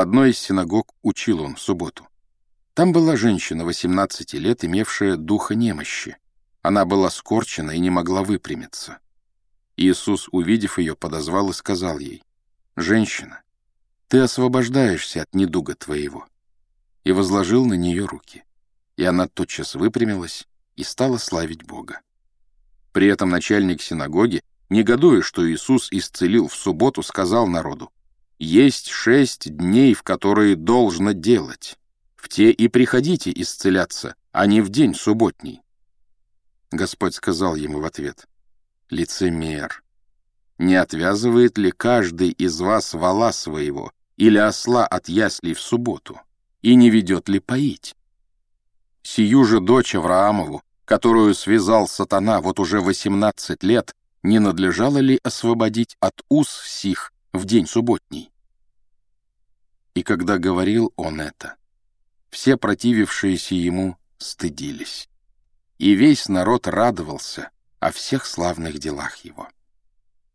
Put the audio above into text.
одной из синагог учил он в субботу. Там была женщина 18 лет, имевшая духа немощи. Она была скорчена и не могла выпрямиться. Иисус, увидев ее, подозвал и сказал ей, «Женщина, ты освобождаешься от недуга твоего». И возложил на нее руки. И она тотчас выпрямилась и стала славить Бога. При этом начальник синагоги, негодуя, что Иисус исцелил в субботу, сказал народу, «Есть шесть дней, в которые должно делать. В те и приходите исцеляться, а не в день субботний». Господь сказал ему в ответ, «Лицемер, не отвязывает ли каждый из вас вала своего или осла от яслей в субботу, и не ведет ли поить? Сию же дочь Авраамову, которую связал сатана вот уже восемнадцать лет, не надлежало ли освободить от уз сих в день субботний? И когда говорил он это, все противившиеся ему стыдились. И весь народ радовался о всех славных делах его.